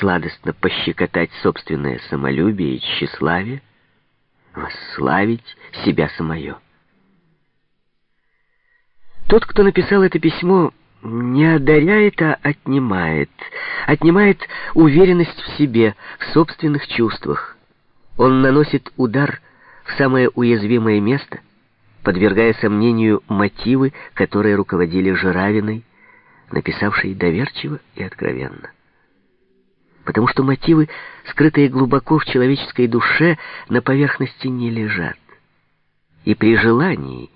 сладостно пощекотать собственное самолюбие и тщеславие, восславить себя самое. Тот, кто написал это письмо, не одаряет, а отнимает. Отнимает уверенность в себе, в собственных чувствах. Он наносит удар в самое уязвимое место, подвергая сомнению мотивы, которые руководили Жиравиной, написавшей доверчиво и откровенно. Потому что мотивы, скрытые глубоко в человеческой душе, на поверхности не лежат. И при желании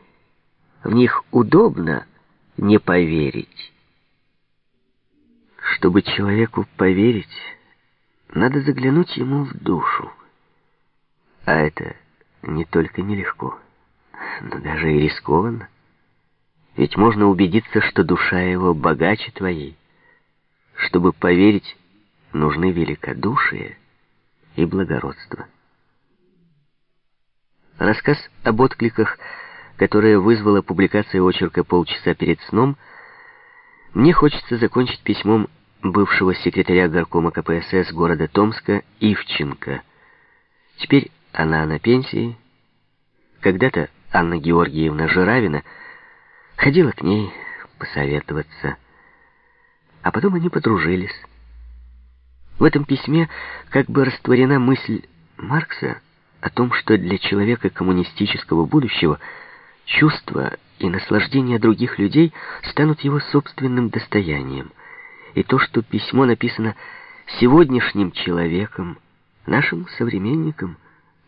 в них удобно не поверить. Чтобы человеку поверить, надо заглянуть ему в душу. А это не только нелегко, но даже и рискованно. Ведь можно убедиться, что душа его богаче твоей. Чтобы поверить, нужны великодушие и благородство. Рассказ об откликах, которое вызвала публикация очерка полчаса перед сном, мне хочется закончить письмом бывшего секретаря горкома КПСС города Томска Ивченко. Теперь она на пенсии. Когда-то Анна Георгиевна Жиравина ходила к ней посоветоваться. А потом они подружились. В этом письме как бы растворена мысль Маркса о том, что для человека коммунистического будущего чувства и наслаждения других людей станут его собственным достоянием. И то, что письмо написано сегодняшним человеком, нашим современником,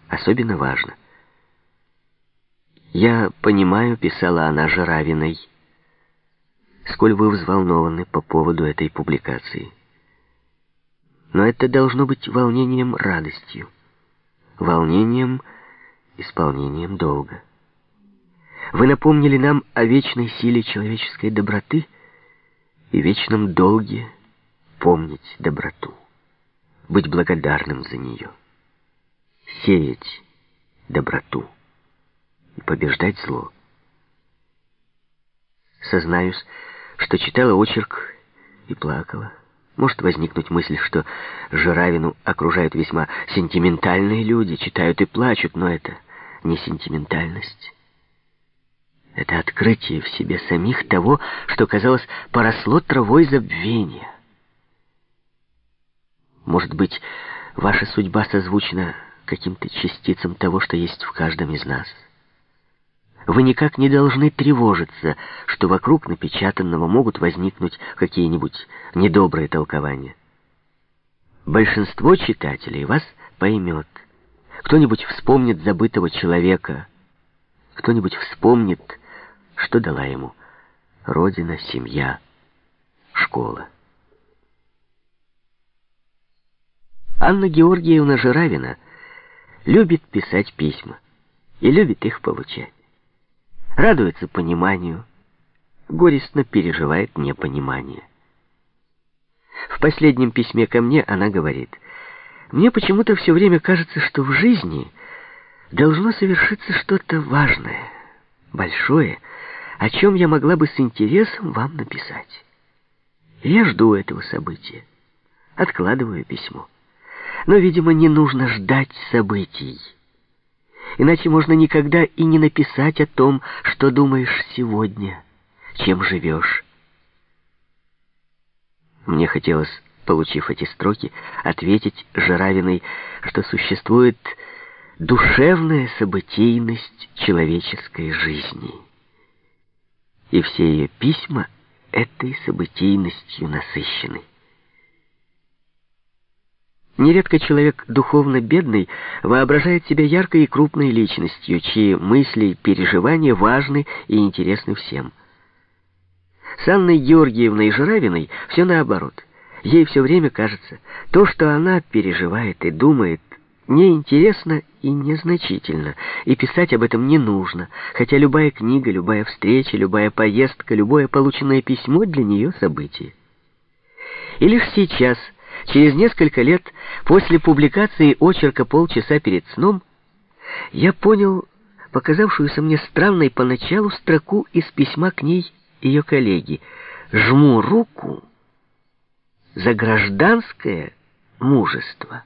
особенно важно. «Я понимаю», — писала она Жиравиной, — «сколь вы взволнованы по поводу этой публикации». Но это должно быть волнением радостью, волнением исполнением долга. Вы напомнили нам о вечной силе человеческой доброты и вечном долге помнить доброту, быть благодарным за нее, сеять доброту и побеждать зло. Сознаюсь, что читала очерк и плакала. Может возникнуть мысль, что Жиравину окружают весьма сентиментальные люди, читают и плачут, но это не сентиментальность. Это открытие в себе самих того, что, казалось, поросло травой забвения. Может быть, ваша судьба созвучна каким-то частицам того, что есть в каждом из нас. Вы никак не должны тревожиться, что вокруг напечатанного могут возникнуть какие-нибудь недобрые толкования. Большинство читателей вас поймет. Кто-нибудь вспомнит забытого человека, кто-нибудь вспомнит, что дала ему родина, семья, школа. Анна Георгиевна Жиравина любит писать письма и любит их получать радуется пониманию, горестно переживает непонимание. В последнем письме ко мне она говорит, «Мне почему-то все время кажется, что в жизни должно совершиться что-то важное, большое, о чем я могла бы с интересом вам написать. я жду этого события, откладываю письмо. Но, видимо, не нужно ждать событий. Иначе можно никогда и не написать о том, что думаешь сегодня, чем живешь. Мне хотелось, получив эти строки, ответить Жиравиной, что существует душевная событийность человеческой жизни. И все ее письма этой событийностью насыщены. Нередко человек духовно бедный воображает себя яркой и крупной личностью, чьи мысли и переживания важны и интересны всем. С Анной Георгиевной Жиравиной все наоборот. Ей все время кажется, то, что она переживает и думает, неинтересно и незначительно, и писать об этом не нужно, хотя любая книга, любая встреча, любая поездка, любое полученное письмо для нее событие. И лишь сейчас – Через несколько лет после публикации очерка «Полчаса перед сном» я понял показавшуюся мне странной поначалу строку из письма к ней ее коллеги. «Жму руку за гражданское мужество.